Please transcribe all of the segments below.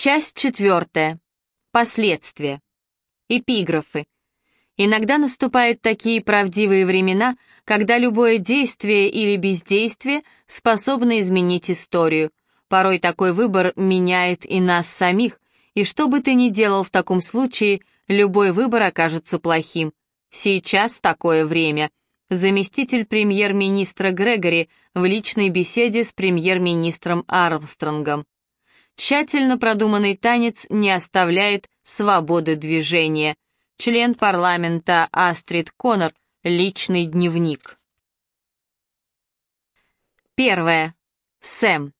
Часть четвертая. Последствия. Эпиграфы. Иногда наступают такие правдивые времена, когда любое действие или бездействие способно изменить историю. Порой такой выбор меняет и нас самих, и что бы ты ни делал в таком случае, любой выбор окажется плохим. Сейчас такое время. Заместитель премьер-министра Грегори в личной беседе с премьер-министром Армстронгом. Тщательно продуманный танец не оставляет свободы движения. Член парламента Астрид Коннор. Личный дневник. Первое. Сэм.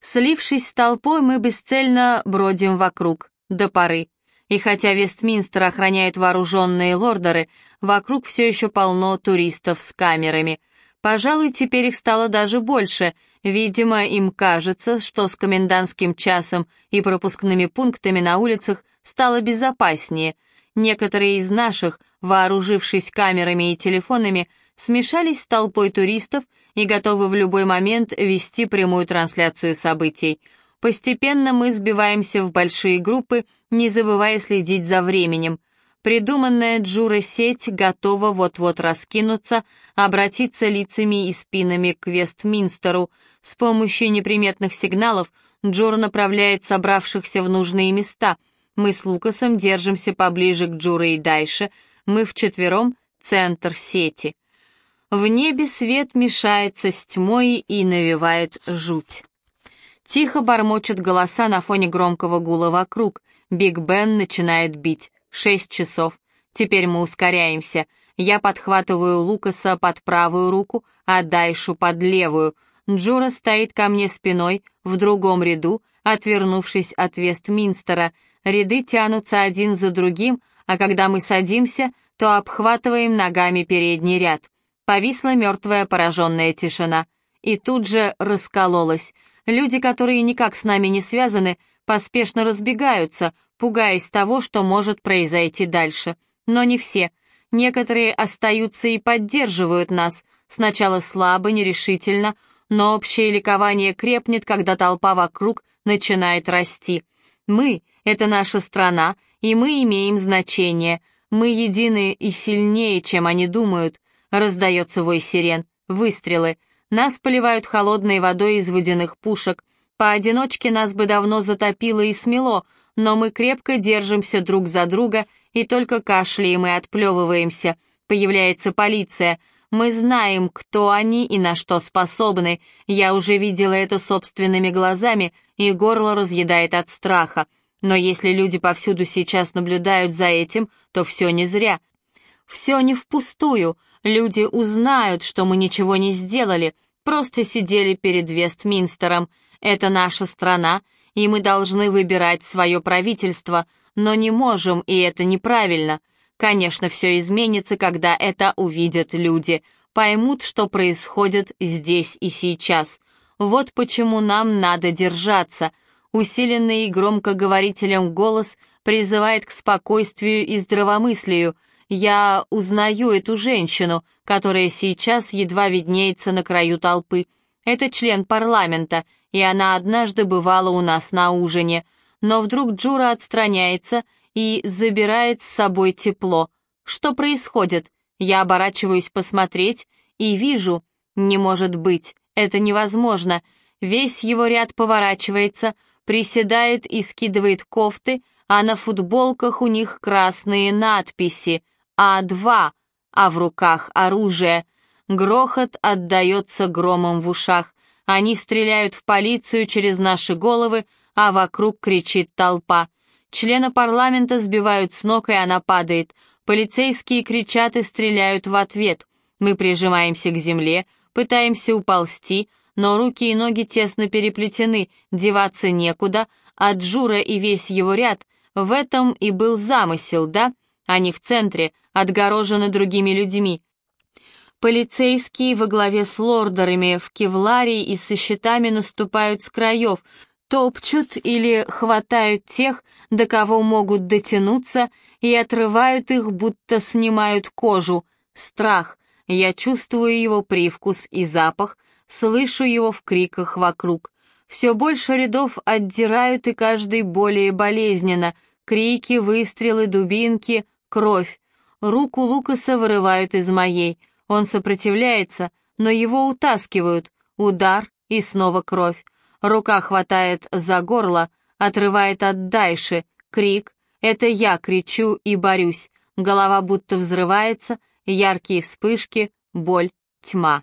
Слившись с толпой, мы бесцельно бродим вокруг, до поры. И хотя Вестминстер охраняет вооруженные лордеры, вокруг все еще полно туристов с камерами. Пожалуй, теперь их стало даже больше. Видимо, им кажется, что с комендантским часом и пропускными пунктами на улицах стало безопаснее. Некоторые из наших, вооружившись камерами и телефонами, смешались с толпой туристов и готовы в любой момент вести прямую трансляцию событий. Постепенно мы сбиваемся в большие группы, не забывая следить за временем. Придуманная Джура сеть готова вот-вот раскинуться, обратиться лицами и спинами к Вестминстеру. С помощью неприметных сигналов Джур направляет собравшихся в нужные места. Мы с Лукасом держимся поближе к Джуре и дальше. Мы вчетвером — центр сети. В небе свет мешается с тьмой и навевает жуть. Тихо бормочут голоса на фоне громкого гула вокруг. Биг Бен начинает бить. Шесть часов. Теперь мы ускоряемся. Я подхватываю Лукаса под правую руку, а Дайшу под левую. Джура стоит ко мне спиной, в другом ряду, отвернувшись от Вестминстера. Ряды тянутся один за другим, а когда мы садимся, то обхватываем ногами передний ряд. Повисла мертвая пораженная тишина. И тут же раскололась. Люди, которые никак с нами не связаны, поспешно разбегаются, пугаясь того, что может произойти дальше. Но не все. Некоторые остаются и поддерживают нас, сначала слабо, нерешительно, но общее ликование крепнет, когда толпа вокруг начинает расти. Мы — это наша страна, и мы имеем значение. Мы едины и сильнее, чем они думают. Раздается вой сирен, выстрелы. Нас поливают холодной водой из водяных пушек. Поодиночке нас бы давно затопило и смело, но мы крепко держимся друг за друга и только кашляем и отплевываемся. Появляется полиция. Мы знаем, кто они и на что способны. Я уже видела это собственными глазами, и горло разъедает от страха. Но если люди повсюду сейчас наблюдают за этим, то все не зря. Все не впустую. Люди узнают, что мы ничего не сделали, просто сидели перед Вестминстером. Это наша страна, и мы должны выбирать свое правительство, но не можем, и это неправильно. Конечно, все изменится, когда это увидят люди, поймут, что происходит здесь и сейчас. Вот почему нам надо держаться. Усиленный громкоговорителем голос призывает к спокойствию и здравомыслию. Я узнаю эту женщину, которая сейчас едва виднеется на краю толпы. Это член парламента, и она однажды бывала у нас на ужине, но вдруг Джура отстраняется и забирает с собой тепло. Что происходит? Я оборачиваюсь посмотреть и вижу, не может быть, это невозможно. Весь его ряд поворачивается, приседает и скидывает кофты, а на футболках у них красные надписи «А2», а в руках оружие. Грохот отдается громом в ушах. Они стреляют в полицию через наши головы, а вокруг кричит толпа. Члена парламента сбивают с ног, и она падает. Полицейские кричат и стреляют в ответ. Мы прижимаемся к земле, пытаемся уползти, но руки и ноги тесно переплетены, деваться некуда, а Джура и весь его ряд — в этом и был замысел, да? Они в центре, отгорожены другими людьми. Полицейские во главе с лордерами в кевларе и со щитами наступают с краев, топчут или хватают тех, до кого могут дотянуться, и отрывают их, будто снимают кожу. Страх. Я чувствую его привкус и запах, слышу его в криках вокруг. Все больше рядов отдирают, и каждый более болезненно. Крики, выстрелы, дубинки, кровь. Руку Лукаса вырывают из моей. Он сопротивляется, но его утаскивают. Удар и снова кровь. Рука хватает за горло, отрывает от Дайши. Крик. Это я кричу и борюсь. Голова будто взрывается, яркие вспышки, боль, тьма.